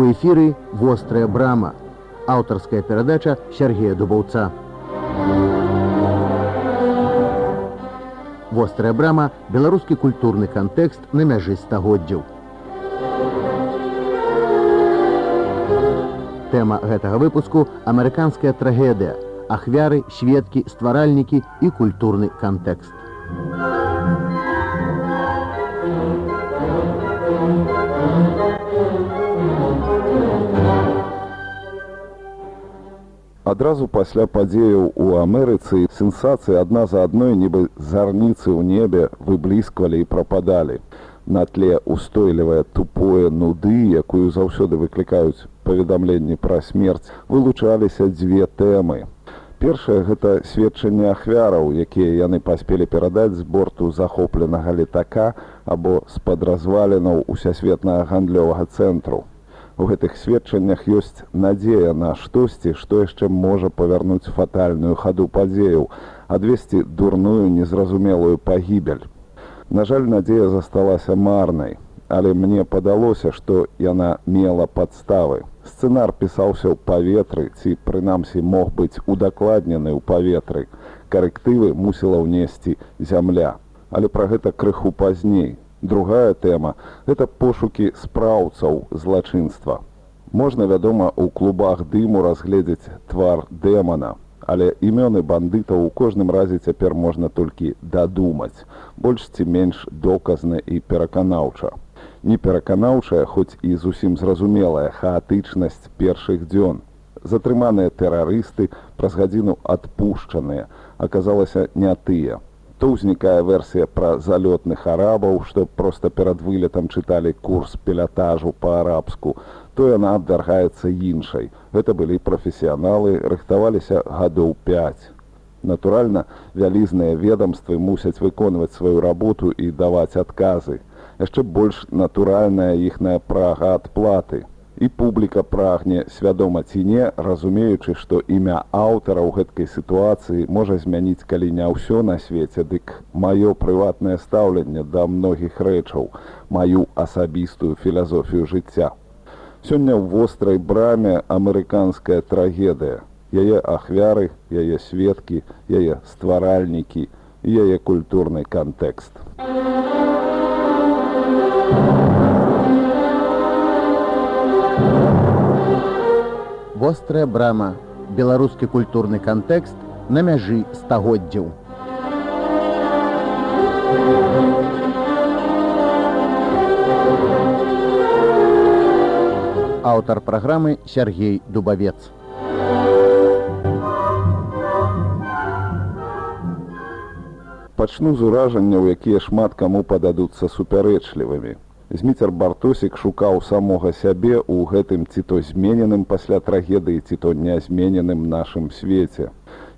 У эфіры вострая брама. Аўтарская перадача Сергея Дубаўца. Вострая брама беларускі культурны кантэкст на мяжы стагоддзяў. Тэма гэтага выпуску амерыканская трагедыя, ахвяры, сведкі, стваральнікі і культурны кантэкст. Адразу пасля падзеяў у Амерыцы сенсацыі адна за адной нібы зарніцы ў небе выблісквалі і прападалі. На тле устойлівае тупое нуды, якую заўсёды выклікаюць паведамленні пра смерць, вылучаліся дзве тэмы. Першае гэта сведчанне ахвяраў, якія яны паспелі перадаць з борту захопленага летака або з-пад развалінаў усясветнага гандлёвага цэнтру. У гэтых сведчаннях ёсць надзея на штосьці, што яшчэ можа павярнуць фатальную хаду падзеяў, адвесці дурную незразумелую пагібель. На жаль, надзея засталася марнай, але мне падалося, што яна мела падставы. Сцэнар пісаўся ў паветры ці прынамсі мог быць удакладнены ў паветры. Карэктывы мусіла ўнесці зямля. Але пра гэта крыху пазней, Другая тэма гэта пошукі спраўцаў злачынства. Можна, вядома, у клубах дыму разгледзець твар дэмана, але імёны бандытаў у кожным разе цяпер можна толькі дадумаць, больш ці менш доказна і пераканаўча. Не пераканаўчая, хоць і зусім зразумелая хаатычнасць першых дзён. Затрыманыя тэрарысты праз гадзіну адпушчаныя, аказалася не тыя то ўзнікае версія пра залётных арабаў, што проста перад вылетам чыталі курс пілятажу па-арабску, то яна абдаргаецца іншай. Гэта былі прафесіяналы, рыхтаваліся гадоў 5. Натуральна, вялізныя ведамствы мусяць выконваць сваю работу і даваць адказы. Яшчэ больш натуральная іхная прага адплаты і публіка прагне свядома ці не разумеючы што імя аўтара ў гэткай сітуацыі можа змяніць калі не ўсё на свеце дык маё прыватнае стаўленне да многіх рэчаў маю асабістую філазофію жыцця. Сёння ў вострай браме амерыканская трагедыя. Яе ахвяры яе сведкі яе стваральнікі яе культурны кантэкст вострая брама беларускі культурны кантэкст на мяжы стагоддзяў. Аўтар праграмы Сергей дубавец. Пачну з уражанняў якія шмат каму пададуцца супярэчлівымі Зміцер бартосік шукаў самога сябе ў гэтым ці то змененым пасля трагедыі ці то нязмененым нашым свеце.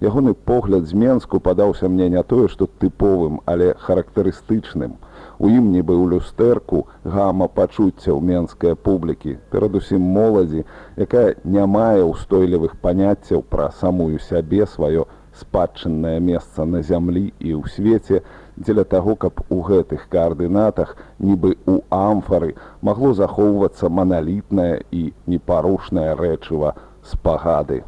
Ягоны погляд з менску падаўся мне не тое, што тыповым, але характарыстычным. У ім нібы ў люстэрку гама пачуццяў менскай публікі, перадусім моладзі, якая не мае ўстойлівых паняццяў пра самую сябе сваё спадчыннае месца на зямлі і ў свеце, дзеля таго, каб у гэтых каардынатах нібы ў амфары магло захоўвацца маналітнае і непарушнае рэчыва спагады.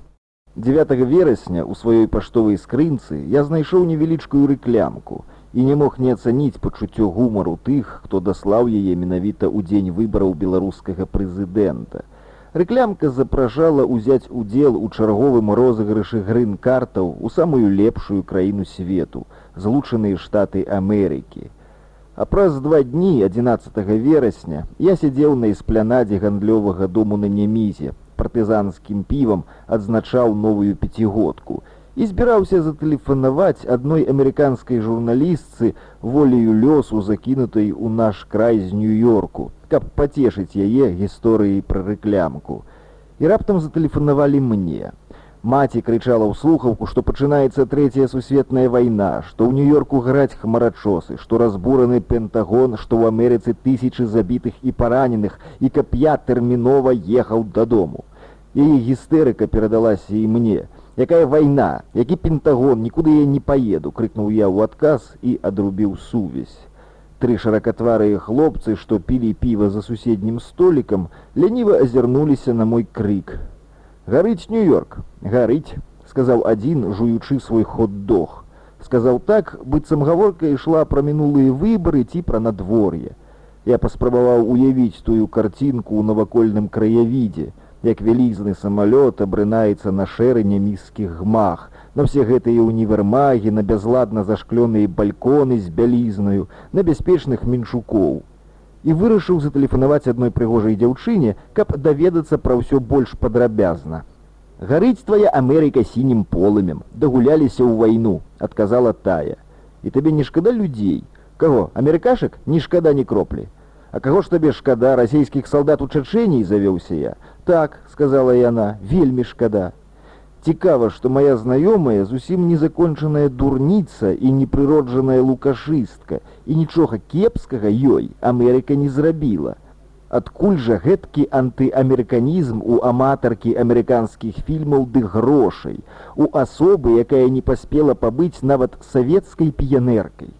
9 верасня у сваёй паштовай скрынцы я знайшоў невялічкую рэклямку і не мог не ацаніць пачуццё гумару тых, хто даслаў яе менавіта ў дзень выбараў беларускага прэзідэнта. Рэклямка запражала ўзяць удзел у чарговым розыгрышы грын-картаў у самую лепшую краіну свету, злучаныя штаты Амерыкі. А праз два дні 11 верасня я сядзеў на эсплянадзе гандлёвага дому на немізе, партызанскім півам адзначаў новую пяцігодку і збіраўся затэлефанаваць адной амерыканскай журналістцы волею лёсу закінутай у наш край з нью-йорку, каб пацешыць яе гісторыяй пра рэклямку. І раптам затэлефанавалі мне. Маці крычала ў слухаўку, што пачынаецца трэцяя сусветная вайна, што ў нью-йорку граць хмарачосы, што разбураны пентагон, што ў Амерыцы тысячы забітых і параненых і каб я тэрмінова ехаў дадому. Яе гістэрыка перадалася і мне. Якая вайна, які пентагон, нікуды я не паеду, крыкнуў я ў адказ і адрубіў сувязь. Тры шыракатварыя хлопцы, што пілі піва за суседнім столікам, ляніва азірнуліся на мой крык. Гарыць нью-йорк, гарыць, сказаў адзін, жуючы свой ход-дог. Сказаў так, быццам гаворка ішла пра мінулыя выбары ці пра надвор'е. Я паспрабаваў уявіць тую карцінку ў навакольным краявідзе, як вялізны самалёт абрынаецца на шэране міскіх гмах, на все гэтыя універмагі, на бязладна зашклёныя бальконы з бялізнаю, на бяспечных меншукоў. І вырашыў затэлефанаваць адной прыгожай дзяўчыне, каб даведацца пра ўсё больш падрабязна. Гарыць твая Амерыка сінім полымем, дагуляліся ў вайну, адказала тая. І табе не шкада людзей. Каго, амерыкашак не шкада ні кроплі. А каго ж табе шкада расійскіх салдат у чачэній завёўся я. Так, сказала яна, вельмі шкада. Цікава, што моя знаёмая зусім незакончаная дурніца і непрыроджаная лукашыстка, і нічога кепскага ёй Амерыка не зрабіла. Адкуль жа гэткі антыамерыканізм у аматаркі амерыканскіх фільмаў ды грошай, у асобы, якая не паспела пабыць нават савецкай піянеркай.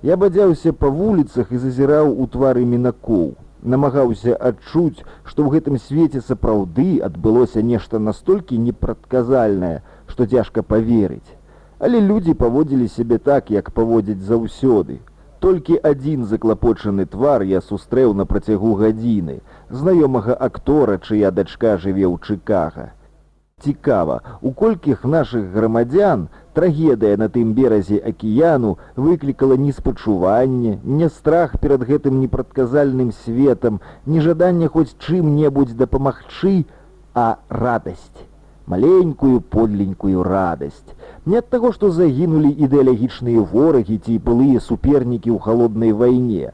Я бадзяўся па вуліцах і зазіраў у твары мінакоў намагаўся адчуць, што ў гэтым свеце сапраўды адбылося нешта настолькі непрадказальнае, што цяжка поверыць. Але людзі паводзілі сябе так, як паводзяць заўсёды. Толькі адзін заклапочаны твар я сустрэў на працягу гадзіны, знаёмага актора, чыя дачка жыве ў Чыкага. Цікава, у колькіх нашых грамадзян трагедыя на тым беразе акіяну выклікала ні спачуванне, не страх перад гэтым непрадказальным светам, нежаданне хоць чым-небудзь дапамагчы, а радасць, маленькую подленькую радасць. Не ад таго, што загінулі ідэалагічныя ворагі ці былыя супернікі ў халоднай вайне,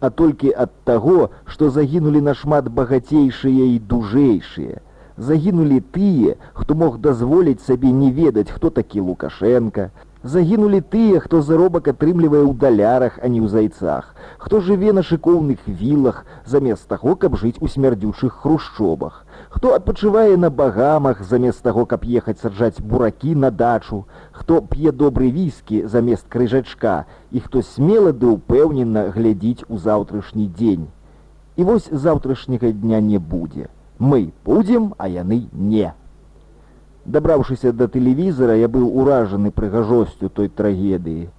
а толькі ад таго, што загінулі нашмат багацейшыя і дужэйшыя загінулі тыя, хто мог дазволіць сабе не ведаць, хто такі Лукашенко. Загінулі тыя, хто заробак атрымлівае ў далярах, а не ў зайцах, хто жыве на шыкоўных вілах замест таго, каб жыць у смярдзючых хрушчобах, хто адпачывае на багамах замест таго, каб ехаць саджаць буракі на дачу, хто п'е добры віскі замест крыжачка. І хто смела ды ўпэўнена глядзіць у заўтрашні дзень. І вось заўтрашняга дня не будзе мы будем, а яны не. Дабраўшыся да тэлевізара, я быў уражаны прыгажосцю той трагедыі.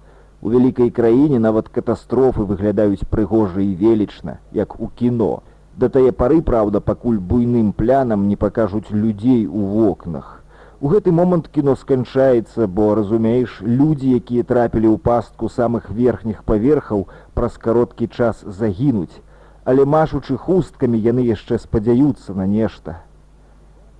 У вялікай краіне нават катастрофы выглядаюць прыгожа і велічна, як у кіно. Да тае пары, праўда, пакуль буйным плянам не пакажуць людзей у вокнах. У гэты момант кіно сканчаецца, бо разумееш, людзі, якія трапілі ў пастку самых верхніх паверхаў, праз кароткі час загінуць але машучы хусткамі яны яшчэ спадзяюцца на нешта.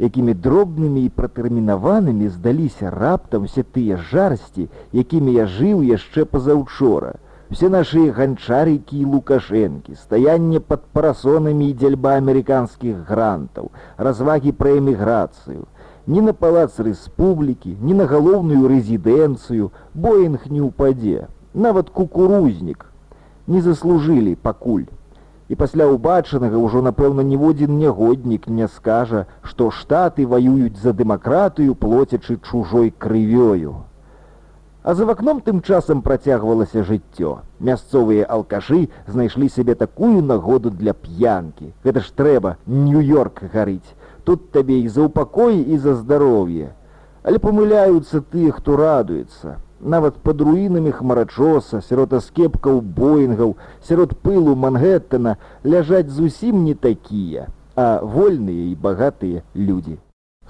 Якімі дробнымі і пратэрмінаванымі здаліся раптам все тыя жарсці, якімі я жыў яшчэ пазаўчора. Все нашы ганчарыкі і лукашэнкі, стаянне пад парасонамі і дзельба амерыканскіх грантаў, развагі пра эміграцыю, ні на палац рэспублікі, ні на галоўную рэзідэнцыю, боінг не ўпадзе, нават кукурузнік не заслужылі пакуль і пасля ўбачанага ўжо напэўна ніводзін нягоднік не скажа, што штаты ваююць за дэмакратыю плоцячы чужой крывёю. А за вакном тым часам працягвалася жыццё. Мясцовыя алкашы знайшлі сябе такую нагоду для п'янкі. Гэта ж трэба нью-йорк гарыць. Тут табе і за ўпакой і за здароўе. Але памыляюцца тыя, хто радуецца нават пад руінамі хмарачоса сярод аскепкаў боінгаў сярод пылу мангэттана ляжаць зусім не такія а вольныя і багатыя людзі.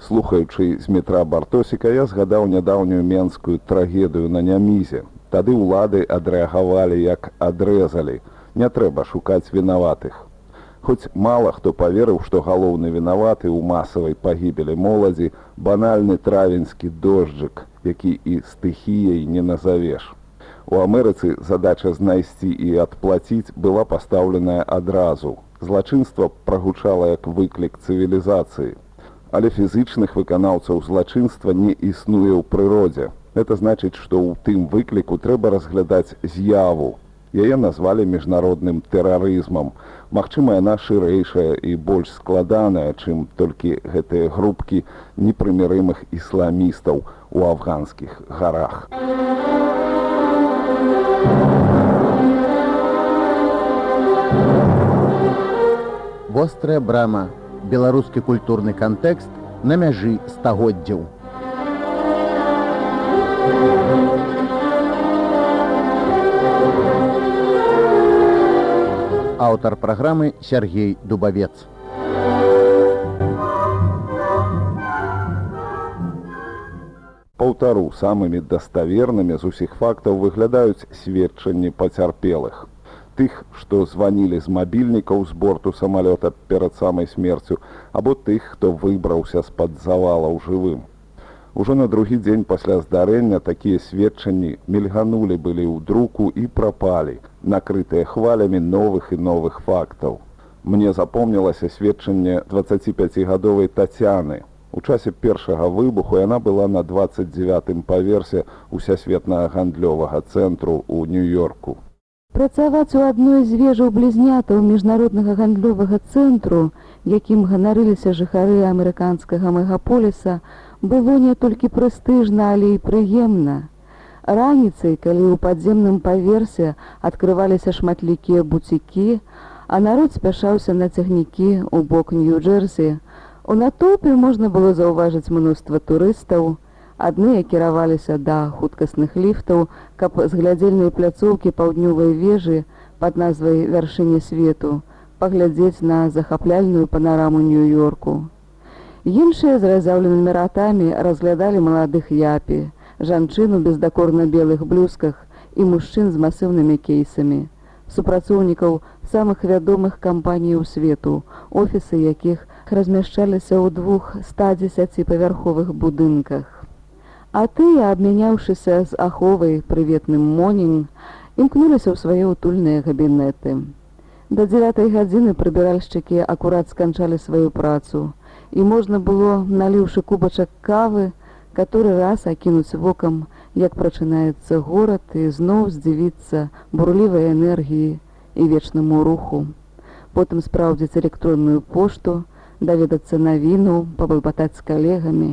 Слухаючы з метра бартосіка я згадаў нядаўнюю менскую трагедыю на нямізе. Тады ўлады адрэагавалі як адрэзалі. Не трэба шукаць вінаватых. Хоць мала хто паверыў, што галоўны вінаваты ў масавай пагібелі моладзі банальны травеньскі дожджык, які і стыхіяй не назавеш. У Амерыцы задача знайсці і адплаціць была пастаўленая адразу. Злачынства прагучала як выклік цывілізацыі. Але фізычных выканаўцаў злачынства не існуе ў прыродзе. Это значыць, што ў тым выкліку трэба разглядаць з'яву, яе назвалі міжнародным тэрарызмам. Магчыма, яна шырэйшая і больш складаная, чым толькі гэтыя групкі непрымірымых ісламістаў у афганскіх гарах. вострая брама беларускі культурны кантэкст на мяжы стагоддзяў. Аўтар праграмы Сергей Дубавец. Паўтару самымі даставернымі з усіх фактаў выглядаюць сведчанні пацярпелых. Тых, што званілі з мабільнікаў з борту самалёта перад самай смерцю, або тых, хто выбраўся з-пад завалаў жывым. Ужо на другі дзень пасля здарэння такія сведчанні мільганулі былі ў друку і прапалі, накрытыя хвалямі новых і новых фактаў. Мне запомнілася сведчанне 25гадовай тацяны, У часе першага выбуху яна была на 29 паверсе усесветнага гандлёвага цэнтру ў нью-йорку. Працаваць у адной з вежаў блізнятаў міжнароднага гандлёвага цэнтру, якім ганарыліся жыхары амерыканскага мегаполіса, было не толькі прэстыжна, але і прыемна. Раніцай, калі ў падземным паверсе адкрываліся шматлікія буцікі, а народ спяшаўся на цягнікі ў бок Нью-Джерсі, У натоўпе можна было заўважыць мноства турыстаў. Адныя кіраваліся да хуткасных ліфтаў, каб з глядзельнай пляцоўкі паўднёвай вежы пад назвай вяршыні свету паглядзець на захапляльную панараму нью-йорку. Іншыя з разяўленымі ратамі разглядалі маладых япі, жанчыну бездакорна белых блюзках і мужчын з масыўнымі кейсамі, супрацоўнікаў самых вядомых кампаній у свету, офісы якіх размяшчаліся ў двух 110павярховых будынках. А тыя, абмяняўшыся з аховай прыветным монінг, імкнуліся ў свае утульныя габінеты. Да дзевятай гадзіны прыбіральшчыкі акурат сканчалі сваю працу, і можна было, наліўшы кубачак кавы, каторы раз акінуць вокам, як прачынаецца горад і зноў здзівіцца бурлівай энергіі і вечнаму руху. Потым спраўдзіць электронную пошту, даведацца навіну пабалбатаць з калегамі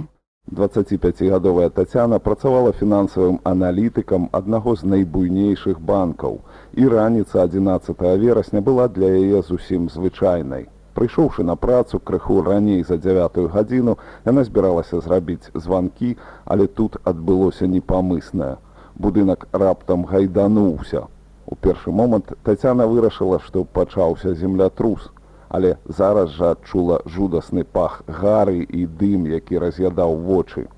25гадовая татяна працавала фінансавым аналітыкам аднаго з найбуйнейшых банкаў і раніца 11 верасня была для яе зусім звычайнай прыйшоўшы на працу крыху раней за дзявятую гадзіну яна збіралася зрабіць званкі але тут адбылося непамыснае будынак раптам гайдануўся у першы момант татяна вырашыла што пачаўся землятрус але зараз жа адчула жудасны пах гары і дым, які раз'ядаў вочы.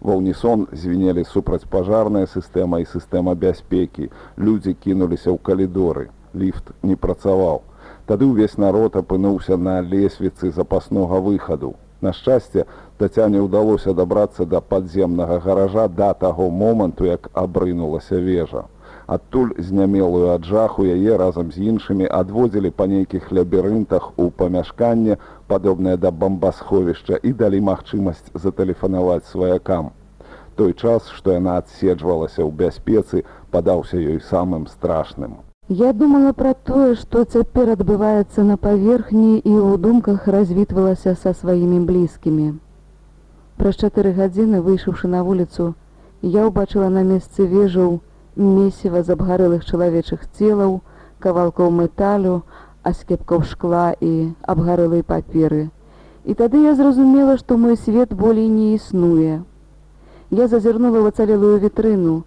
Ва ўнісон звінелі супрацьпажарная сістэма і сістэма бяспекі. Людзі кінуліся ў калідоры. Ліфт не працаваў. Тады ўвесь народ апынуўся на лесвіцы запаснога выхаду. На шчасце, Тацяне ўдалося дабрацца да падземнага гаража да таго моманту, як абрынулася вежа. Адтуль знямелую ад жаху яе разам з іншымі адводзілі па нейкіх лабірынтах у памяшканне падобнае да бамбасховішча і далі магчымасць затэлефанаваць сваякам. Той час што яна адседжвалася ў бяспецы падаўся ёй самым страшным я думала пра тое што цяпер адбываецца на паверхні і ў думках развітвалася са сваімі блізкімі праз чатыры гадзіны выйшаўшы на вуліцу я ўбачыла на месцы вежаў месіва з абгарэлых чалавечых целаў, кавалкаў металю, аскепкаў шкла і абгарэлай паперы. І тады я зразумела, што мой свет болей не існуе. Я зазірнула ў ацалелую вітрыну,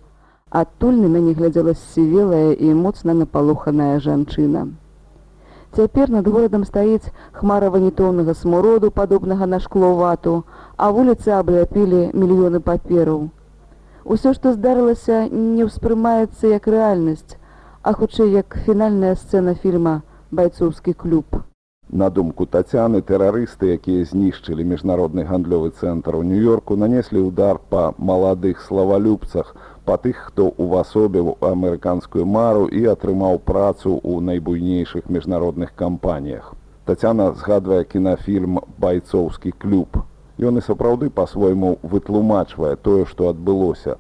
адтуль на мяне глядзела сівелая і моцна напалоханая жанчына. Цяпер над горадам стаіць хмара ванітоўнага смуроду, падобнага на шкло вату, а вуліцы абляпілі мільёны папераў. Усё, што здарылася, не ўспрымаецца як рэальнасць, а хутчэй як фінальная сцэна фільма байцоўскі клуб. На думку тацяны тэрарысты, якія знішчылі міжнародны гандлёвы цэнтр у нью-йорку, нанеслі ўдар па маладых славалюбцах, па тых, хто увасобіў амерыканскую мару і атрымаў працу ў найбуйнейшых міжнародных кампаніях. Тацяна згадвае кінафільм байцоўскі клуб Ён і сапраўды па-свойму вытлумачвае тое, што адбылося.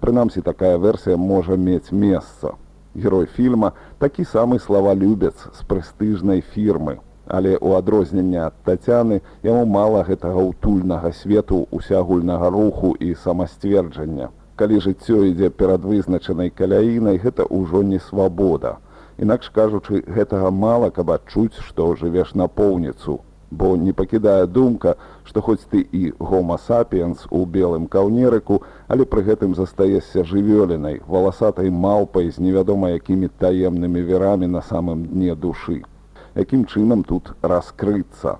Прынамсі такая версія можа мець месца. Герой фільма такі самы славалюбец з прэстыжнай фірмы. Але ў адрозненне ад тацяны яму мала гэтага ўтульнага свету усеагульнага руху і самасцверджання. Калі жыццё ідзе перад вызначанай каляінай, гэта ўжо не свабода. Інакш кажучы, гэтага мала, каб адчуць, што жывеш на поўніцу. Бо не пакідае думка, што хоць ты і гомасапіенс у белым каўнерыку, але пры гэтым застаешся жывёлінай, валасатай малпай з невядома якімі таемнымі верамі на самым дне душы. Якім чынам тут раскрыцца.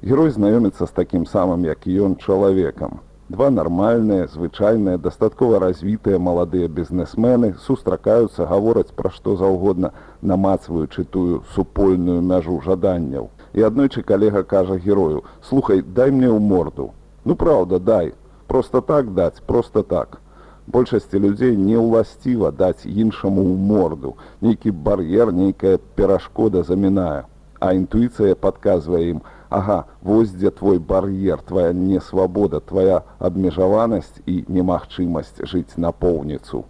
Герой знаёміцца з такім самым, як ён чалавекам. Два нармальныя, звычайныя, дастаткова развітыя маладыя бізнесмены сустракаюцца, гавораць пра што заўгодна, намацваючы тую супольную мяжу жаданняў. І аднойчы калега кажа герою: « Слухай, дай мне ў морду. Ну праўда, дай, просто так даць, просто так. Большасці людзей не ўласціва даць іншаму ў морду. Нейкі бар'ер, нейкая перашкода замінае. А інтуіцыя падказвае ім, Ага, вось дзе твой бар'ер, твоя несвабода, твоя абмежаванасць і немагчымасць жыць напоўніцу.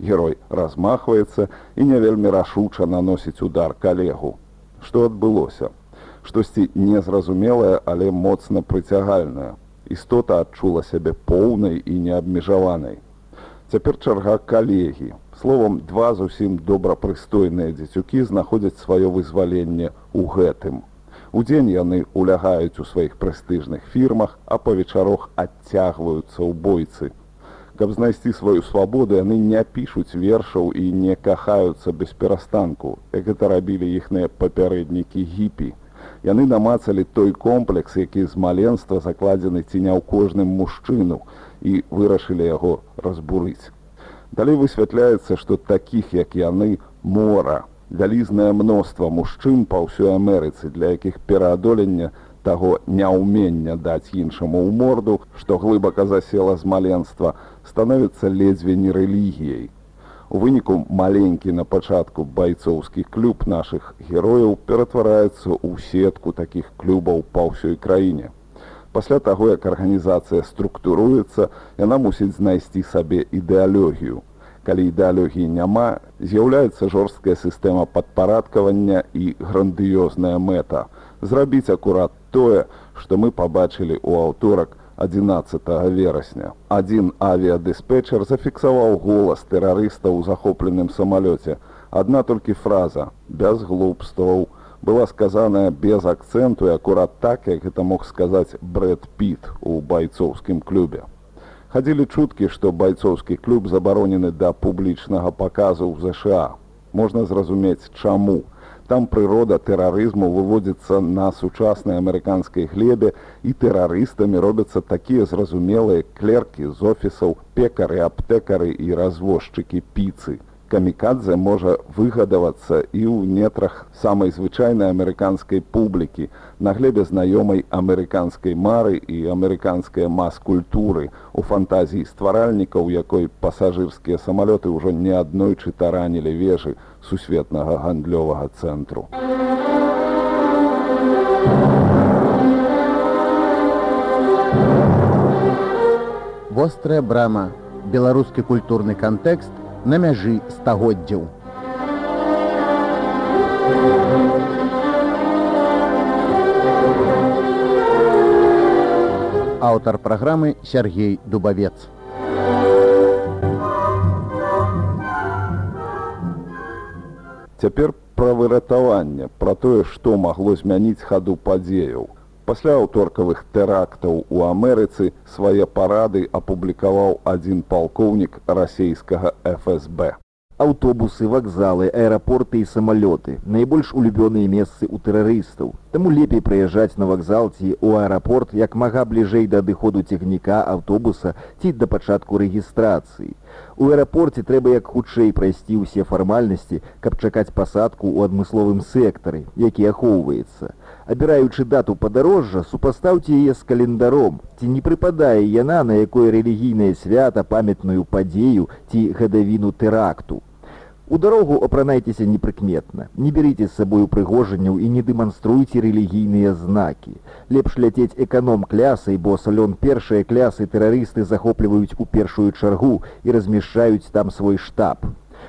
Герой размахваецца і не вельмі рашуча наносіць удар калегу. Што адбылося? Штосьці незразумелае, але моцна прыцягальная. Істота адчула сябе поўнай і неабмежаванай. Цяпер чарга калегі. Словам, два зусім добрапрыстойныя дзецюкі знаходзяць сваё вызваленне ў гэтым. Удзень яны улягаюць у сваіх прэстыжных фірмах, а па вечарох адцягваюцца ў бойцы. Каб знайсці сваю свабоду, яны не пішуць вершаў і не кахаюцца без перастанку, як гэта рабілі іхныя папярэднікі гіпі. Яны намацалі той комплекс, які з маленства закладзены ці не ў кожным мужчыну і вырашылі яго разбурыць. Далей высвятляецца, што такіх, як яны мора, вялізнае мноства мужчын па ўсёй Амерыцы, для якіх пераадолення таго няўмення даць іншаму ў морду, што глыбака засела з маленства, становіцца ледзьве не рэлігіяй. У выніку маленькі на пачатку байцоўскі клуб нашых герояў ператвараецца ў сетку такіх клубаў па ўсёй краіне. Пасля таго, як арганізацыя структуруецца, яна мусіць знайсці сабе ідэалогію калі ідэалогіі няма, з'яўляецца жорсткая сістэма падпарадкавання і грандыёзная мэта. Зрабіць акурат тое, што мы пабачылі ў аўторак 11 верасня. Адзін авіядыспетчер зафіксаваў голас тэрарыста ў захопленым самалёце. Адна толькі фраза без глупстваў была сказаная без акцэнту і акурат так, як гэта мог сказаць Брэд Піт у байцоўскім клубе. Хадзілі чуткі, што байцоўскі клуб забаронены да публічнага паказу ў ЗША. Можна зразумець, чаму. Там прырода тэрарызму выводзіцца на сучаснай амерыканскай глебе і тэрарыстамі робяцца такія зразумелыя клеркі з офісаў, пекары, аптэкары і развозчыкі піцы камікадзе можа выгадавацца і ў нетрах самай звычайнай амерыканскай публікі на глебе знаёмай амерыканскай мары і амерыканскай мас-культуры у фантазіі стваральнікаў якой пасажырскія самалёты ўжо не аднойчы таранілі вежы сусветнага гандлёвага цэнтру. Вострая брама, беларускі культурны кантэкст на мяжы стагоддзяў. Аўтар праграмы Сергей Дубавец. Цяпер пра выратаванне, пра тое, што магло змяніць хаду падзеяў. Пасля аўторкавых тэрактаў у Амерыцы свае парады апублікаваў адзін палкоўнік расійскага ФСБ. Аўтобусы, вакзалы, аэрапорты і самалёты найбольш улюбёныя месцы ў тэрарыстаў. Таму лепей прыязджаць на вакзал ці ў аэрапорт як мага бліжэй да адыходу цягніка аўтобуса ці да пачатку рэгістрацыі. У аэрапорце трэба як хутчэй прайсці ўсе фармальнасці, каб чакаць пасадку ў адмысловым сектары, які ахоўваецца абіраючы дату падарожжа супастаўце яе з календаром. Ці не прыпадае яна на якое рэлігійнае свята памятную падзею ці гадавіну тэракту? У дарогу апранайцеся непрыкметна. Не берыце з сабою прыгожанняў і не дэманструйце рэлігійныя знакі. Лепш ляцець эканом клясай бо салён першыя клясы тэрарысты захопліваюць у першую чаргу і размяшчаюць там свой штаб.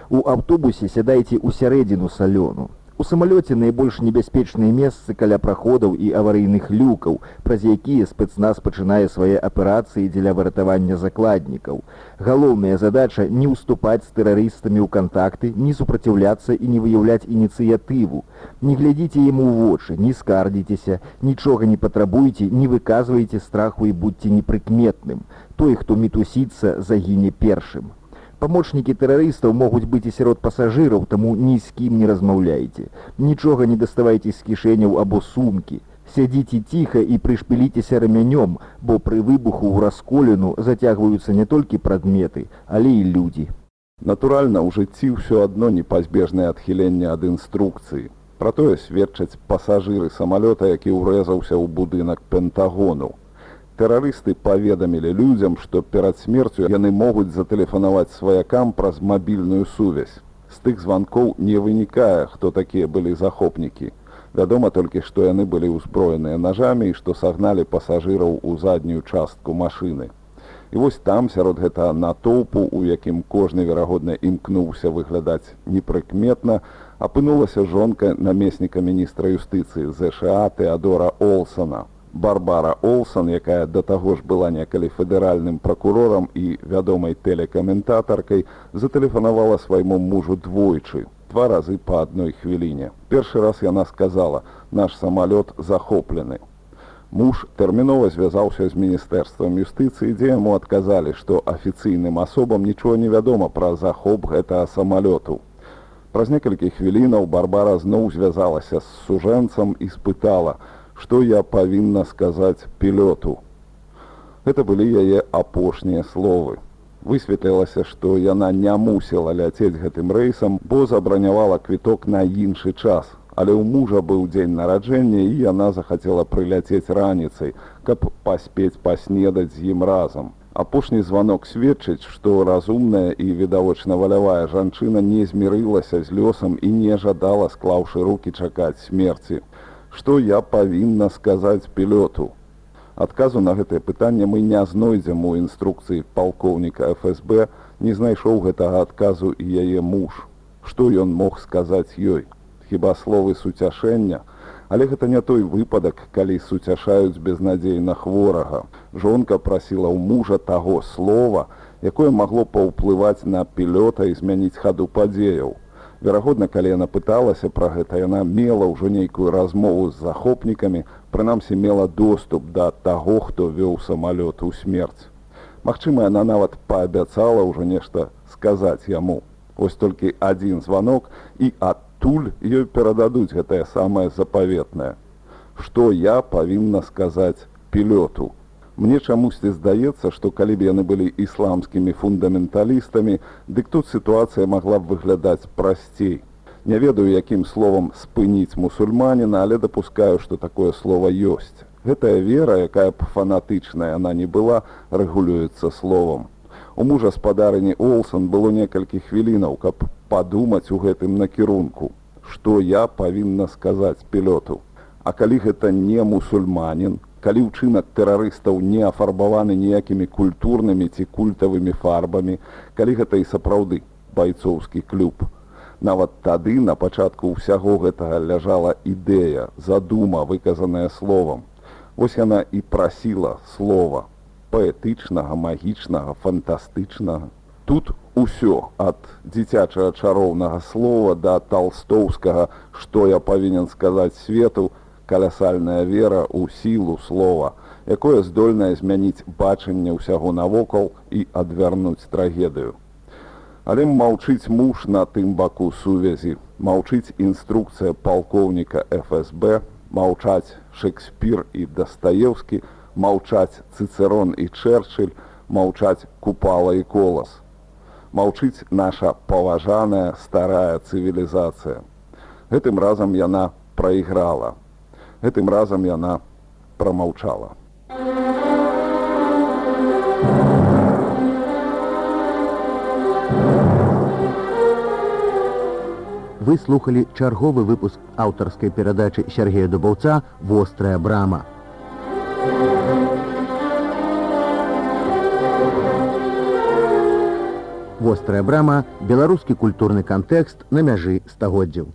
У аўтобусе сядайце ў сярэдзіну салёну У самалёце найбольш небяспечныя месцы каля праходаў і аварыйных люкаў, праз якія спецназ пачынае свае аперацыі дзеля выратавання закладнікаў. Галоўная задача не ўступаць з тэрарыстамі ў кантакты, не супраціўляцца і не выяўляць ініцыятыву. Не глядзіце яму ў вочы, не скардзіцеся, нічога не патрабуйце, не выказвайце страху і будьце непрыкметным. Той, хто мітусіцца, загіне першым. Памочнікі тэрарыстаў могуць быць і сярод пасажыраў, таму ні з кім не размаўляйце. Нічога не даставайце з кішэняў або сумкі. Сядзіце ціха і прышпіліцеся рамянём, бо пры выбуху ў расколіну зацягваюцца не толькі прадметы, але і людзі. Натуральна, у жыцці ўсё адно непазбежнае адхіленне ад інструкцыі. Пра тое сведчаць пасажыры самалёта, які ўрэзаўся ў будынак пентагону. Тэрарысты паведамілі людзям, што перад смерцю яны могуць затэлефанаваць сваякам праз мабільную сувязь. З тых званкоў не вынікае, хто такія былі захопнікі. Вядома толькі, што яны былі ўзброеныя нажамі і што сагналі пасажыраў у заднюю частку машыны. І вось там сярод гэта натоўпу, у якім кожны верагодна імкнуўся выглядаць непрыкметна, апынулася жонка намесніка міністра юстыцыі ЗША Теадора Олсона. Барбара Олсон, якая да таго ж была некалі федэральным пракурорам і вядомай тэлекаментатаркай, затэлефанавала свайму мужу двойчы, два разы па адной хвіліне. Першы раз яна сказала: наш самалёт захоплены. Муж тэрмінова звязаўся з міністэрствам юстыцыі, дзе яму адказалі, што афіцыйным асобам нічого не вядома пра захоп гэтага самалёту. Праз некалькі хвілінаў Барбара зноў звязалася з сужэнцам і спытала: што я павінна сказаць пілёту. Гэта былі яе апошнія словы. Высветлілася, што яна не мусіла ляцець гэтым рэйсам, бо забранявала квіток на іншы час. Але ў мужа быў дзень нараджэння і яна захацела прыляцець раніцай, каб паспець паснедаць з ім разам. Апошні званок сведчыць, што разумная і відавочна валявая жанчына не змірылася з лёсам і не жадала, склаўшы руки чакаць смерці што я павінна сказаць пілёту. Адказу на гэтае пытанне мы не знойдзем у інструкцыі палкоўніка ФСБ, не знайшоў гэтага адказу і яе муж. Што ён мог сказаць ёй? Хіба словы суцяшэння, Але гэта не той выпадак, калі суцяшаюць безнадзейна хворага. Жонка прасіла ў мужа таго слова, якое магло паўплываць на пілёта і змяніць хаду падзеяў. Верагодна, калі яна пыталася пра гэта, яна мела ўжо нейкую размову з захопнікамі, прынамсі мела доступ да таго, хто вёў самалёт у смерць. Магчыма, яна нават паабяцала ўжо нешта сказаць яму. Вось толькі адзін званок і адтуль ёй перададуць гэтае самае запаветнае. Што я павінна сказаць пілёту. Мне чамусьці здаецца, што калі б яны былі ісламскімі фундаменталістамі, дык тут сітуацыя магла б выглядаць прасцей. Не ведаю, якім словам спыніць мусульманіна, але дапускаю, што такое слово ёсць. Гэтая вера, якая б фанатычная яна не была, рэгулюецца словам. У мужа спадарыні Олсон было некалькі хвілінаў, каб падумаць у гэтым накірунку, што я павінна сказаць пілёту. А калі гэта не мусульманін, калі ўчынак тэрарыстаў не афарбаваны ніякімі культурнымі ці культавымі фарбамі, калі гэта і сапраўды байцоўскі клуб. Нават тады на пачатку ўсяго гэтага ляжала ідэя, задума, выказаная словам. Вось яна і прасіла слова паэтычнага, магічнага, фантастычнага. Тут усё ад дзіцячага чароўнага слова да талстоўскага, што я павінен сказаць свету, калясальная вера ў сілу слова, якое здольнае змяніць бачанне ўсяго навокал і адвярнуць трагедыю. Але маўчыць муж на тым баку сувязі, маўчыць інструкцыя палкоўніка ФСБ, маўчаць Шекспір і Дастаеўскі, маўчаць цыцерон і Чэрчыль, маўчаць купала і колас. Маўчыць наша паважаная старая цывілізацыя. Гэтым разам яна прайграла гэтым разам яна прамаўчала. Вы слухали чарговы выпуск аўтарскай перадачы Сергея Дубаўца вострая брама. Вострая брама беларускі культурны кантэкст на мяжы стагоддзяў.